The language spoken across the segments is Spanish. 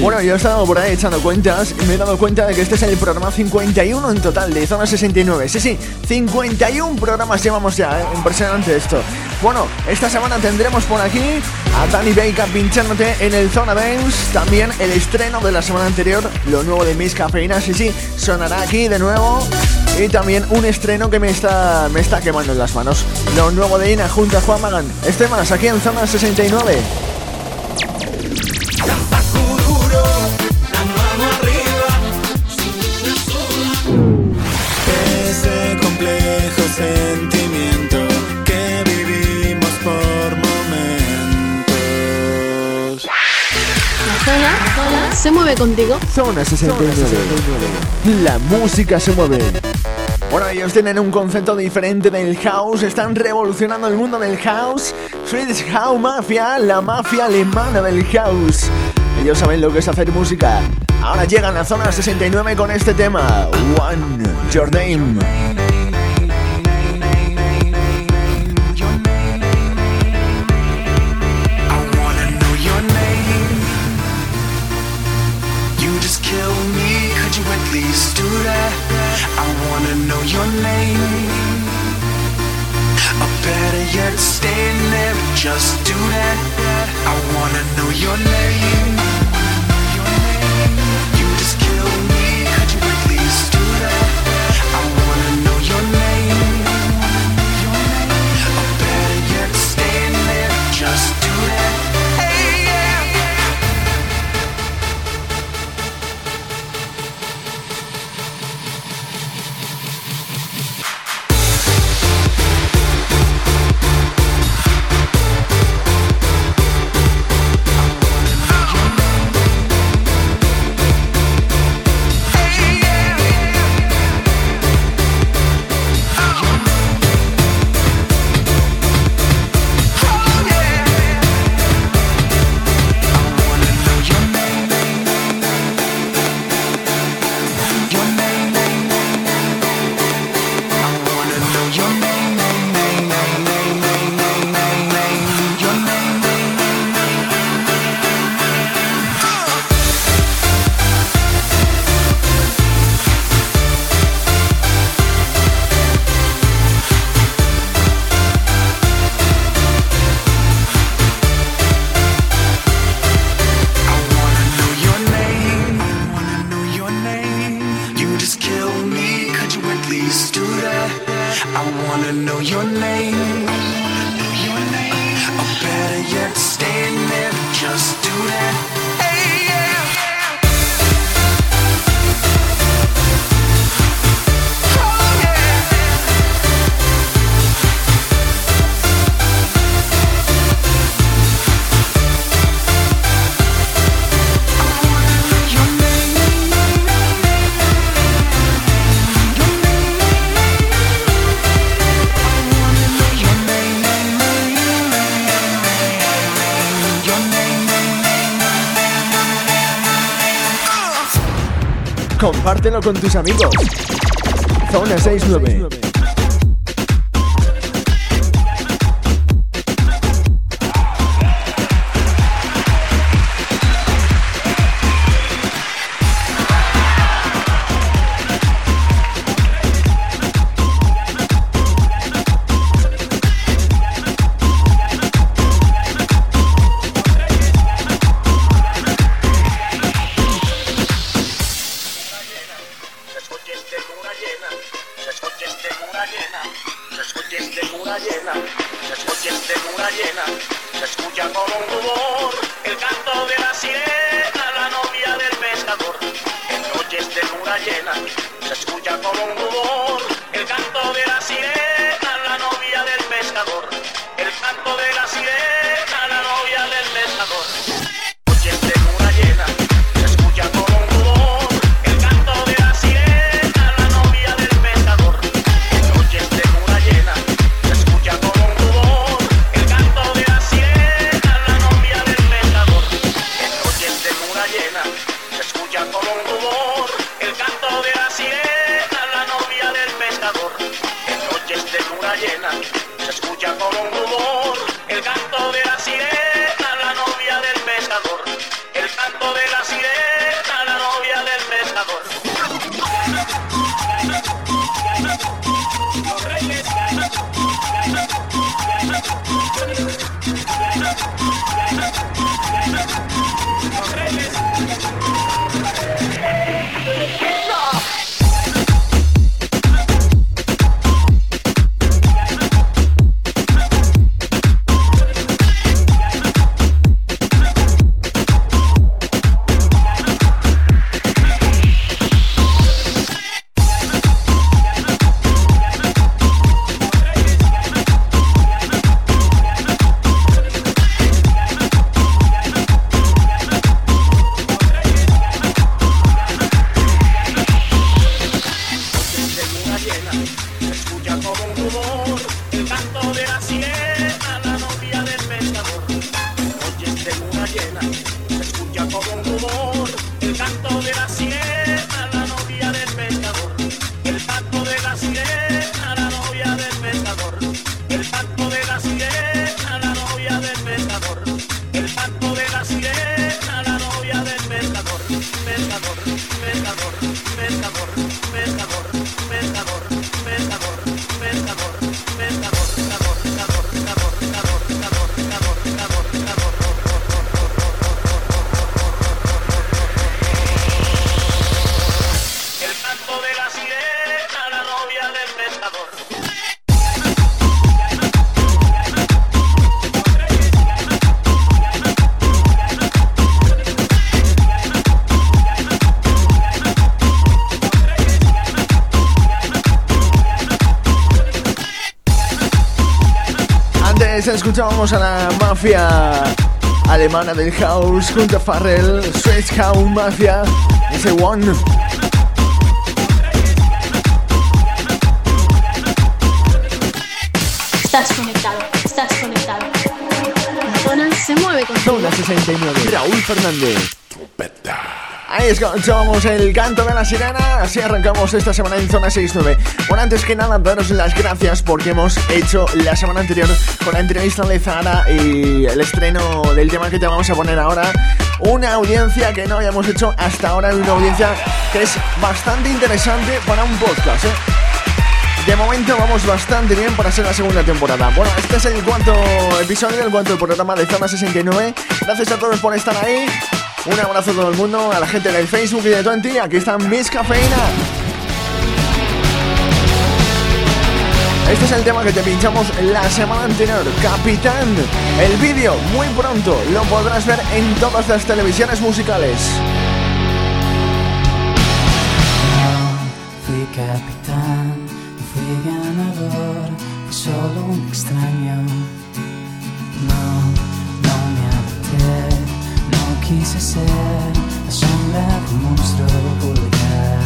Bueno, yo he estado por ahí echando cuentas y me he dado cuenta de que este es el programa 51 en total de Zona 69. Sí, sí, 51 programas llevamos ya, ¿eh? impresionante esto. Bueno, esta semana tendremos por aquí a Danny Baker pinchándote en el Zona Dance. También el estreno de la semana anterior, lo nuevo de Miss Cafeína, sí, sí, sonará aquí de nuevo. Y también un estreno que me está, me está quemando en las manos. Lo nuevo de Ina junto a Juan Magán. Este más aquí en Zona 69. Mueve contigo. Zona 69. La música se mueve. Bueno, ellos tienen un concepto diferente del house, están revolucionando el mundo del house. Swedish House Mafia, la mafia alemana del house. Ellos saben lo que es hacer música. Ahora llegan a Zona 69 con este tema, One Your Name. Compártelo con tus amigos. Zona 69. luna llena, se escucha este de luna llena, se escucha este de luna llena, se escucha como un rumor el canto de la sirena, la novia del pescador. En noches de este luna llena, se escucha como un rumor el canto de la sirena, la novia del pescador. El canto de la sirena, la novia del pescador. Escuchábamos a la mafia alemana del house junto a Farrell, Swiss House Mafia, ese One. Estás conectado, estás conectado. La zona se mueve con Zona 69, Raúl Fernández. Ahí escuchamos el canto de la sirena, así arrancamos esta semana en Zona 69. Bueno, antes que nada, daros las gracias porque hemos hecho la semana anterior con la entrevista de Zara y el estreno del tema que te vamos a poner ahora, una audiencia que no habíamos hecho hasta ahora, una audiencia que es bastante interesante para un podcast, ¿eh? De momento vamos bastante bien para ser la segunda temporada. Bueno, este es el cuarto episodio, el cuarto programa de Zona 69. Gracias a todos por estar ahí. Un abrazo a todo el mundo, a la gente del Facebook y de Twenty. Aquí están Miss Cafeína. Este es el tema que te pinchamos la semana anterior, Capitán. El vídeo muy pronto lo podrás ver en todas las televisiones musicales. fui capitán, fui ganador, fui solo un extraño. No quise ser la sombra de un monstruo vulgar.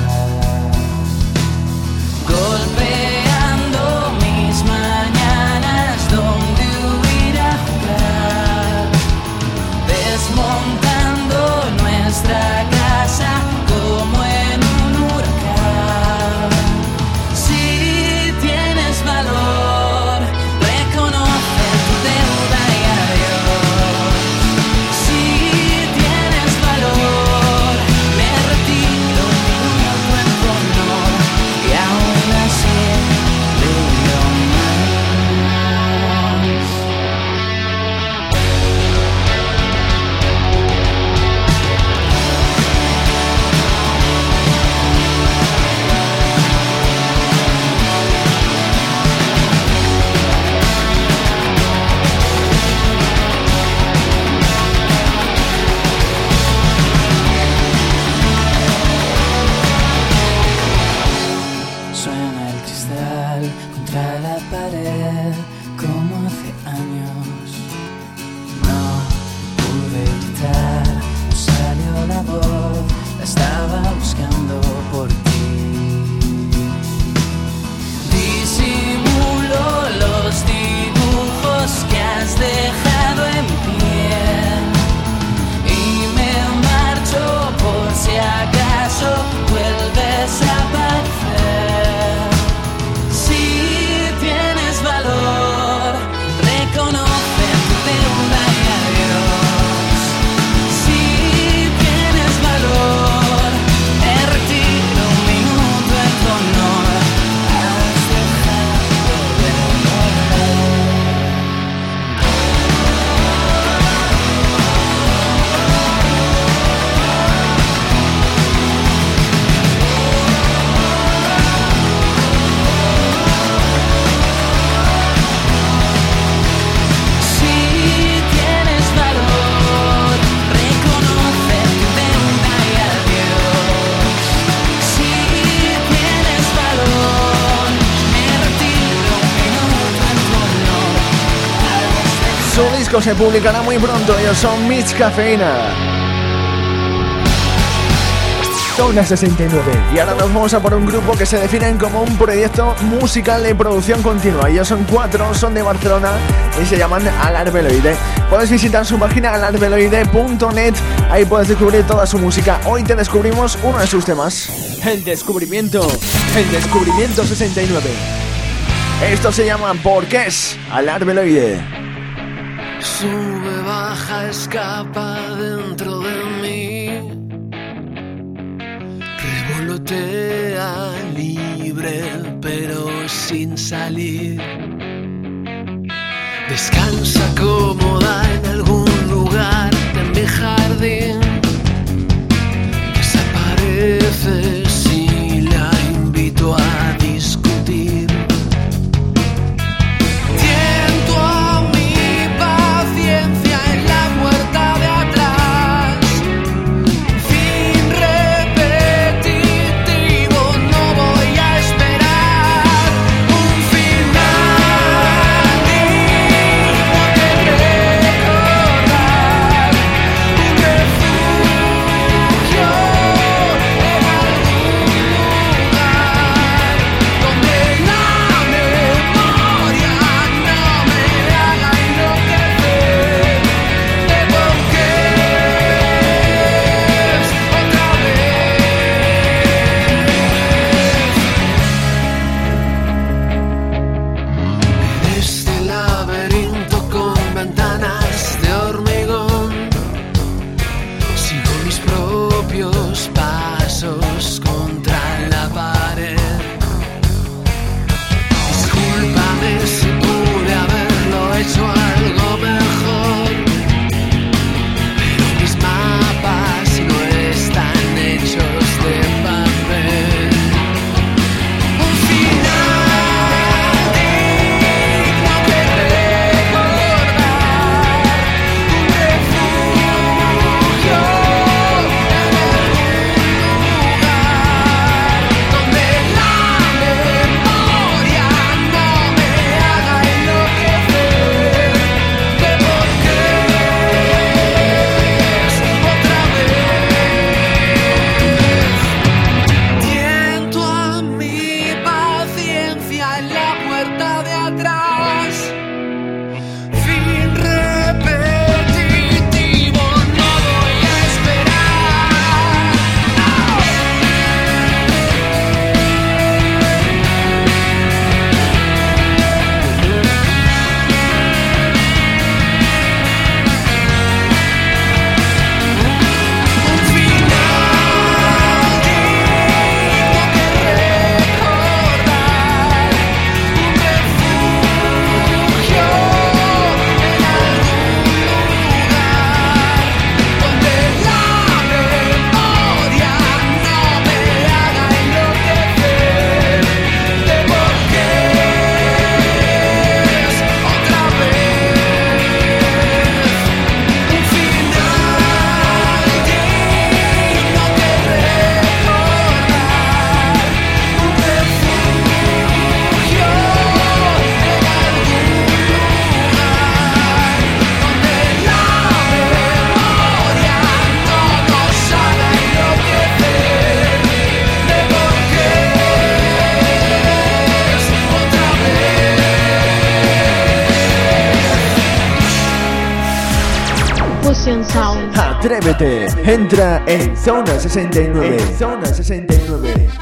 Golpeando disco se publicará muy pronto, ellos son Mitch Cafeína. Zona 69. Y ahora nos vamos a por un grupo que se definen como un proyecto musical de producción continua. Ellos son cuatro, son de Barcelona y se llaman Alarbeloide. Puedes visitar su página alarbeloide.net, ahí puedes descubrir toda su música. Hoy te descubrimos uno de sus temas. El descubrimiento, el descubrimiento 69. Esto se llama Porque es Alarbeloide. Sube, baja, escapa dentro de mí. Revolotea libre, pero sin salir. Descansa cómoda en algún Sound. Atrévete, entra en Zona 69. Zona 69.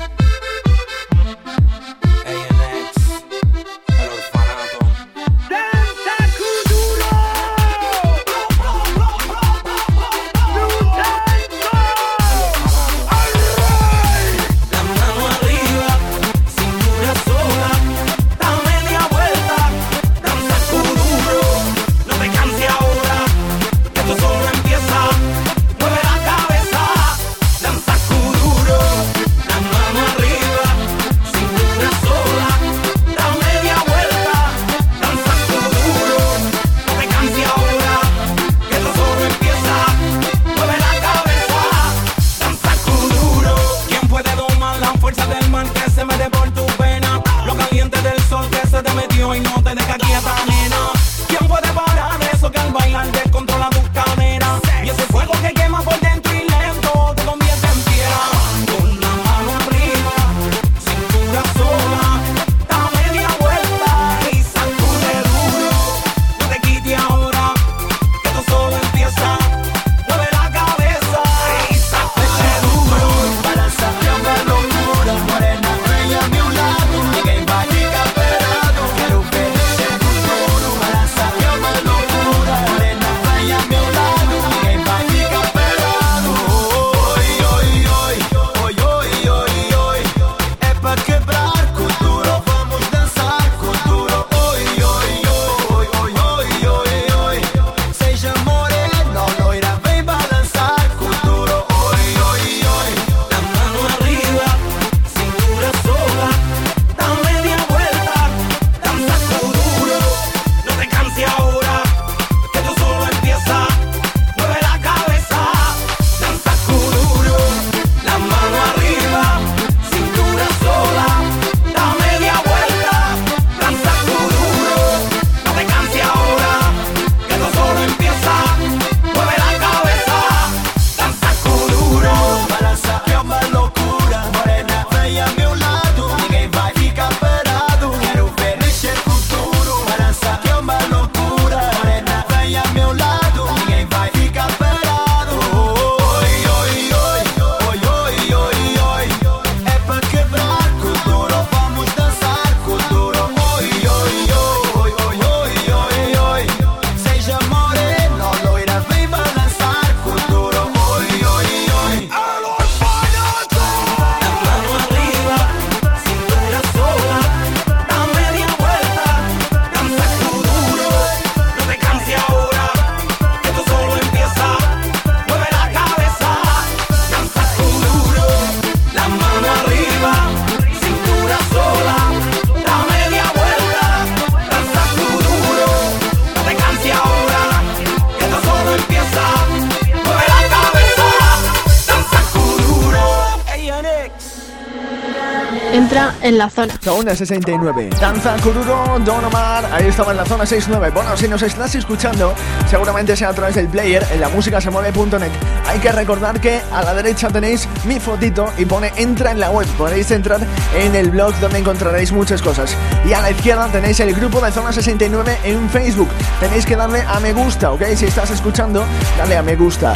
La zona. Zona 69. Danza Kururo, Don Omar. Ahí estaba en la zona 69. Bueno, si nos estás escuchando, seguramente sea a través del player en la música se mueve.net. Hay que recordar que a la derecha tenéis mi fotito y pone entra en la web. Podéis entrar en el blog donde encontraréis muchas cosas. Y a la izquierda tenéis el grupo de Zona 69 en Facebook. Tenéis que darle a me gusta, ¿ok? Si estás escuchando, dale a me gusta.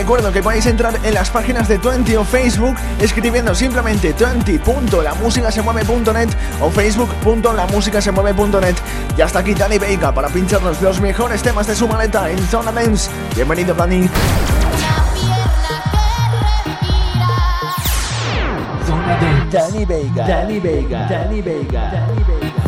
Recuerdo que podéis entrar en las páginas de 20 o Facebook escribiendo simplemente 20.lamusicasemueve.net o facebook.lamusicasemueve.net. Y hasta aquí Dani Veiga para pincharnos los mejores temas de su maleta en Zona Dance. Bienvenido, Dani. Dani Veiga, Dani Veiga, Dani Veiga, Dani Veiga.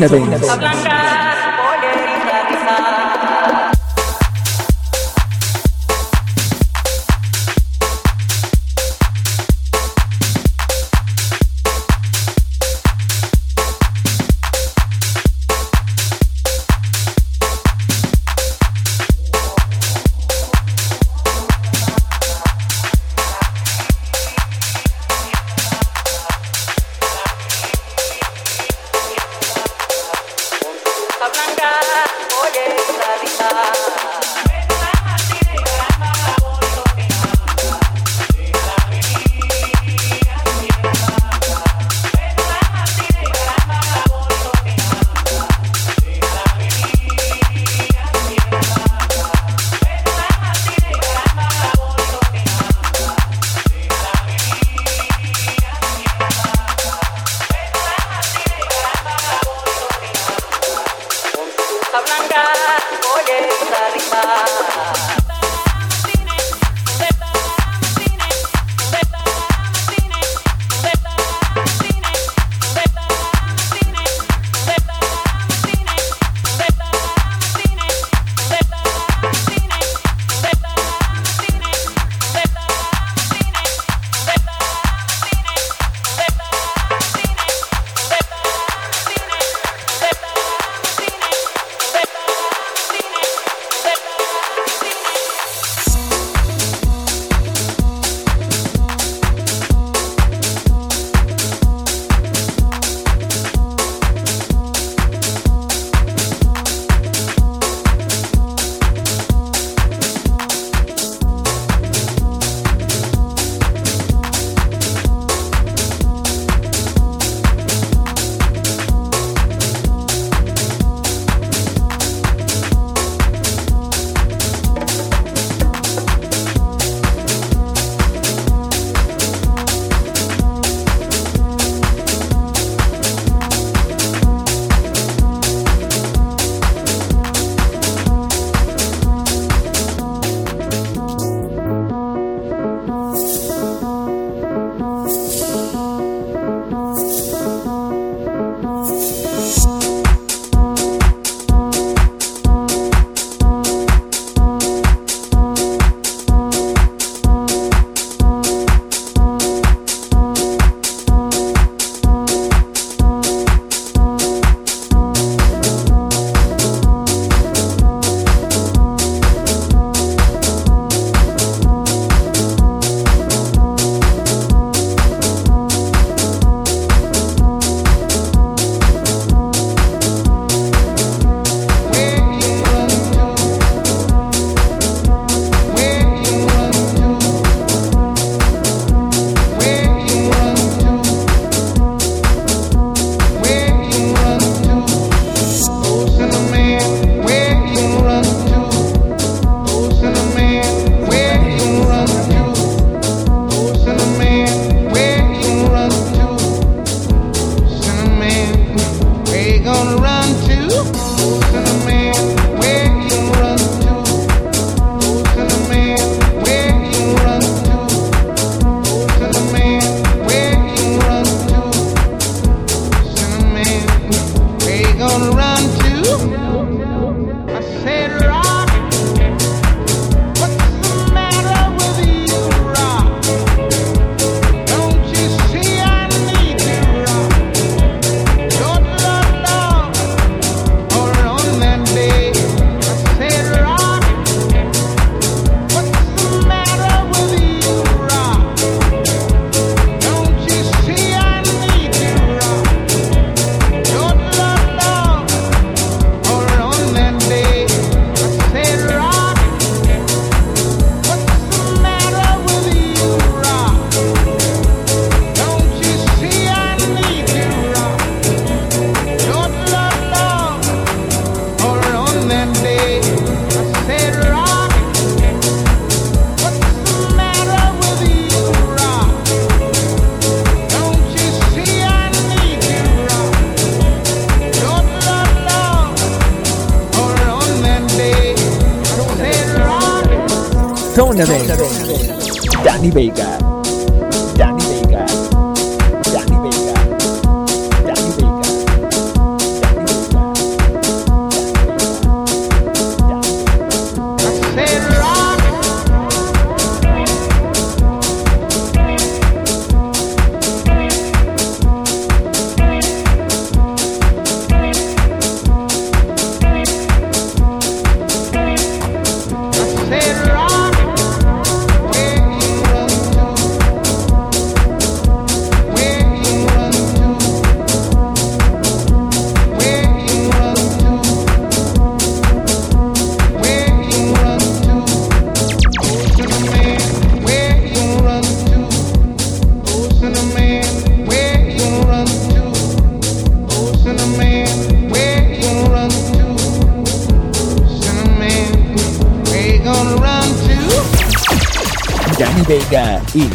nothing. blanca, oye, esclavita.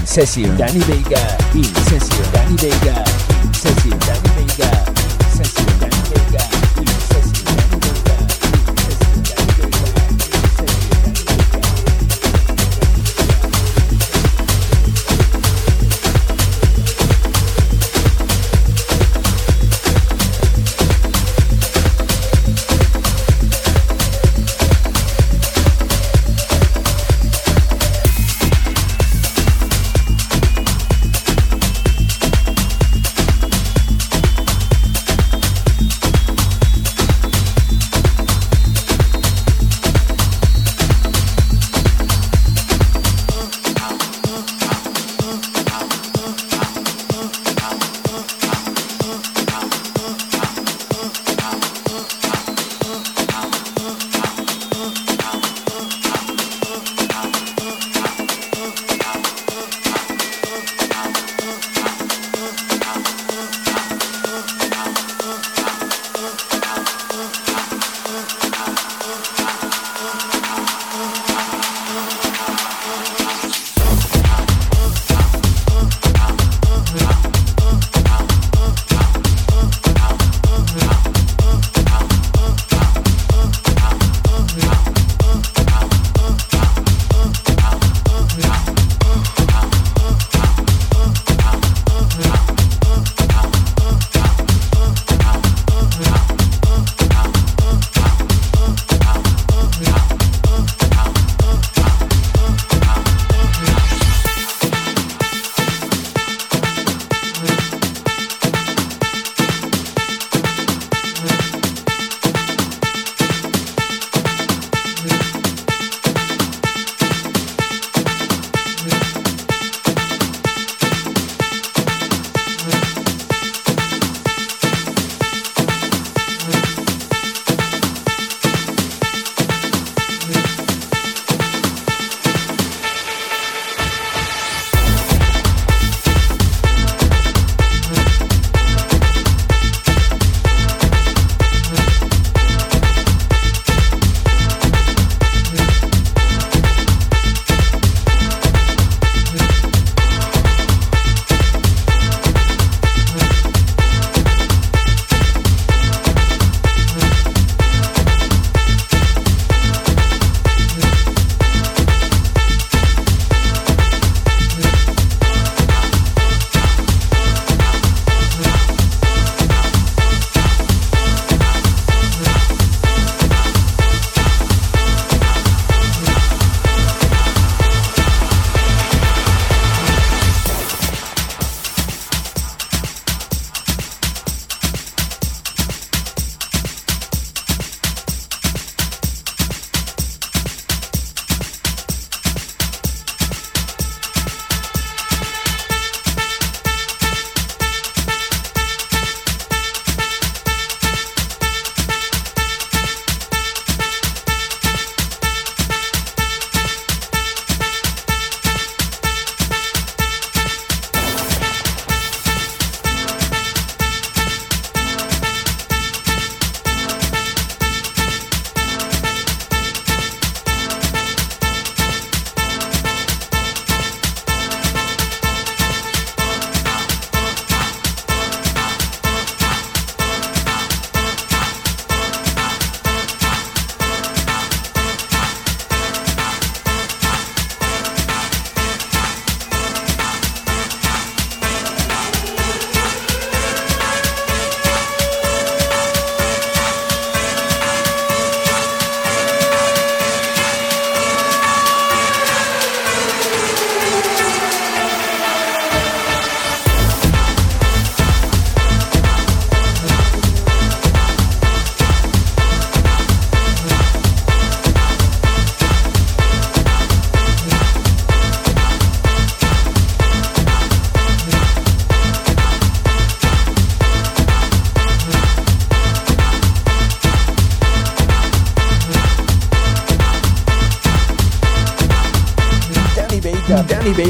Session. Danny Vega in session. Danny Vega in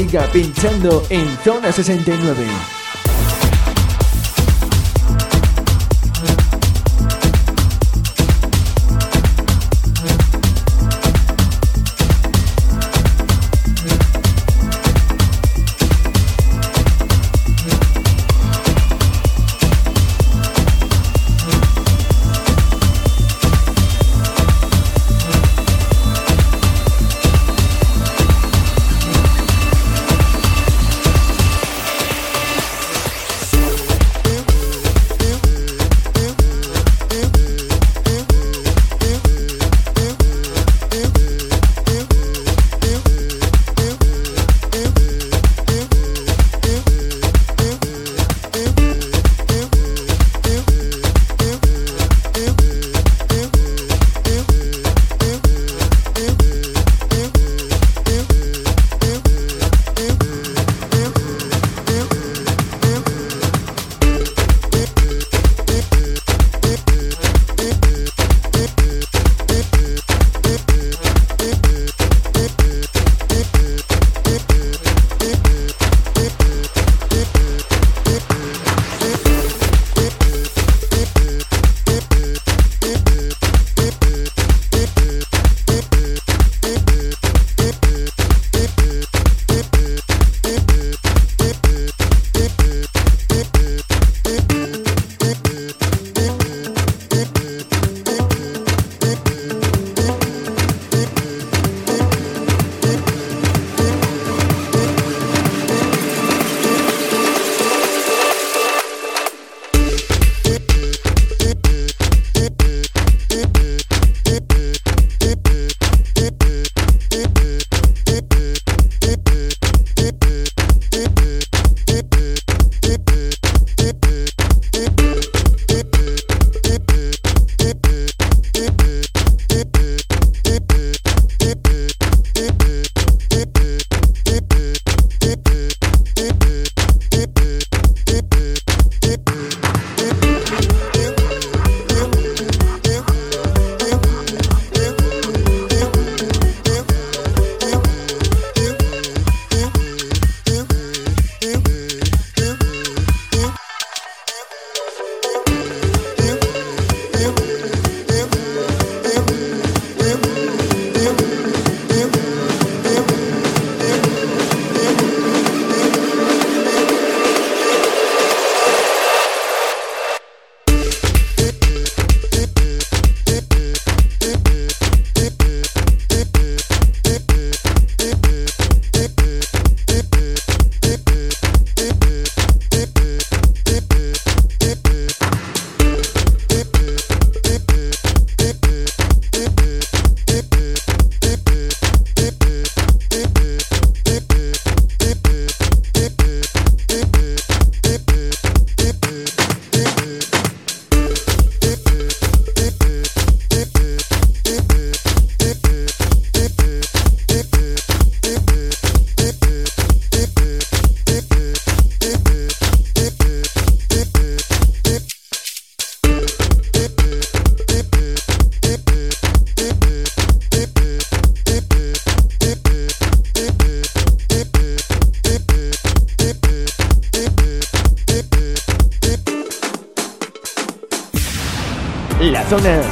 Veiga pinchando en Zona 69.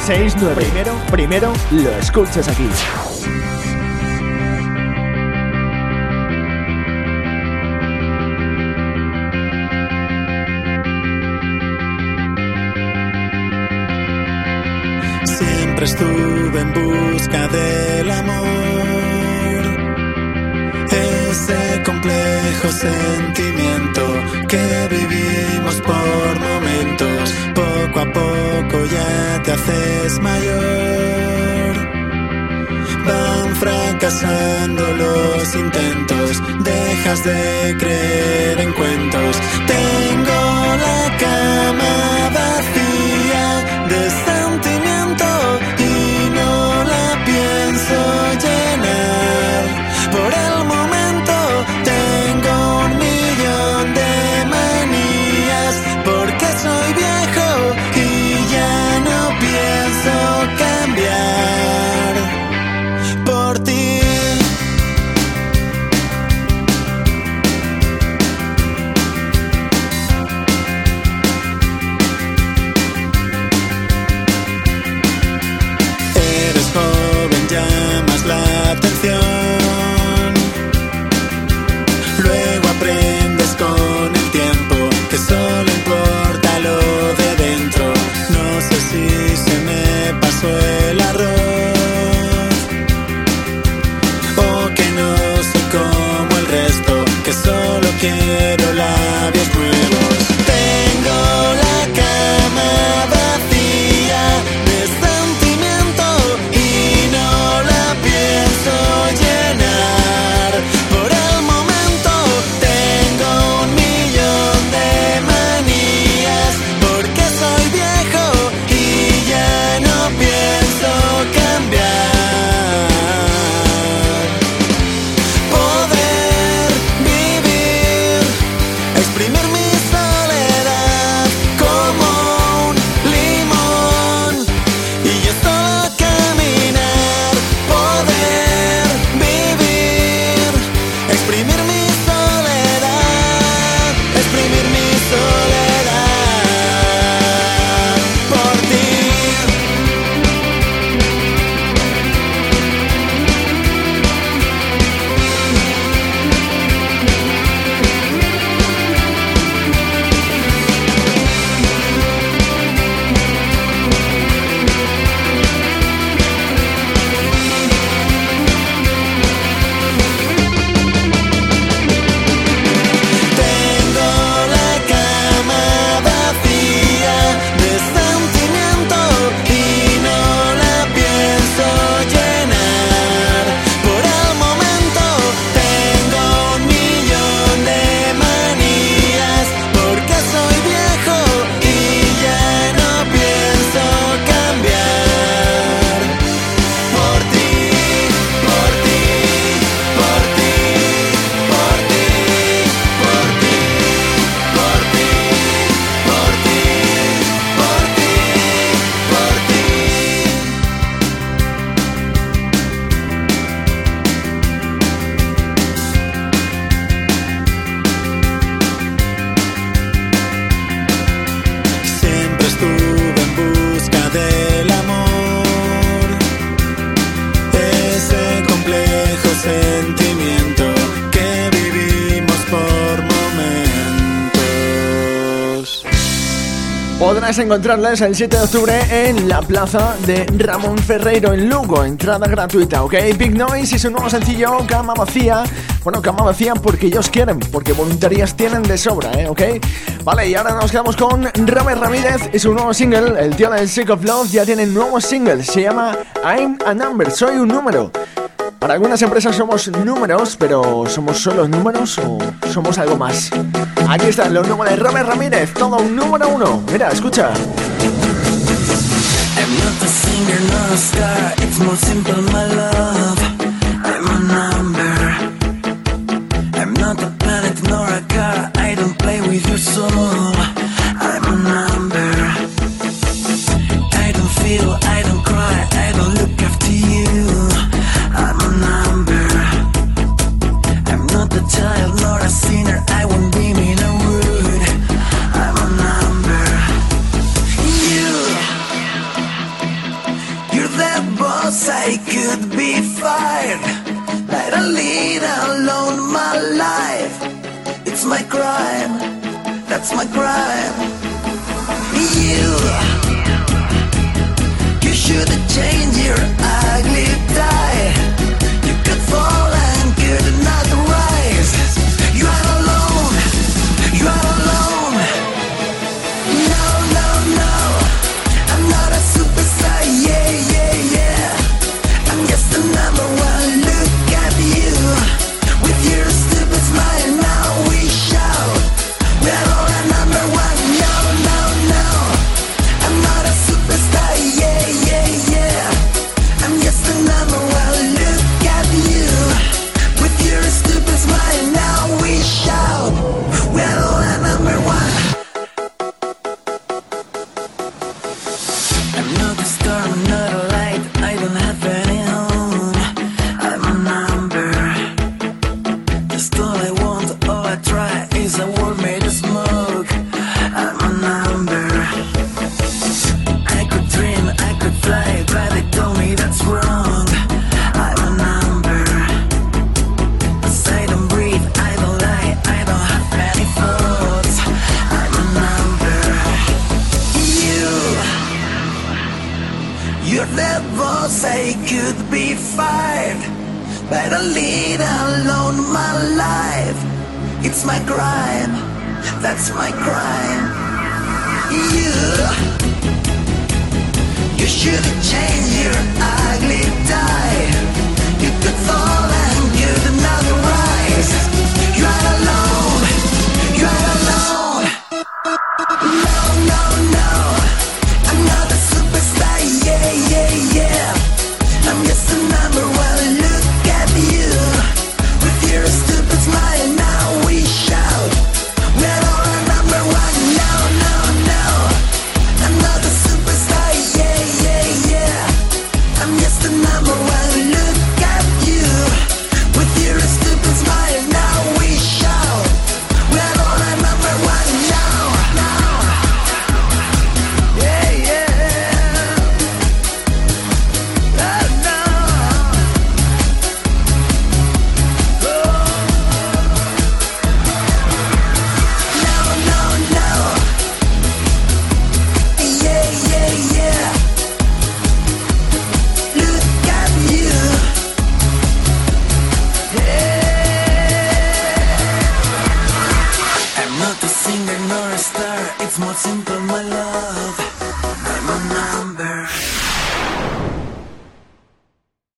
69. Primero, primero lo escuchas aquí. Siempre estuve en busca del amor, ese complejo sentimiento que vivimos por momentos, poco a poco ya te haces mayor. Van fracasando los intentos, dejas de creer en cuentos. Encontrarles el 7 de octubre en la plaza de Ramón Ferreiro en Lugo. Entrada gratuita, ¿ok? Big Noise y su nuevo sencillo, Cama Vacía. Bueno, Cama Vacía porque ellos quieren, porque voluntarias tienen de sobra, ¿eh? ¿Ok? Vale, y ahora nos quedamos con Robert Ramírez y su nuevo single, el tío del Sick of Love, ya tiene nuevo single, se llama I'm a Number, soy un número. Para algunas empresas somos números, pero ¿somos solo números o somos algo más? Aquí están los números de Robert Ramírez, todo un número uno. Mira, escucha. I'm not a planet nor a car, I don't play with your soul. It's my crime. That's my crime. You, you should change your ugly tie. fly, but they stayed alone my life. It's my crime, that's my crime. You, you should change your ugly tie. You could fall and you'd not rise.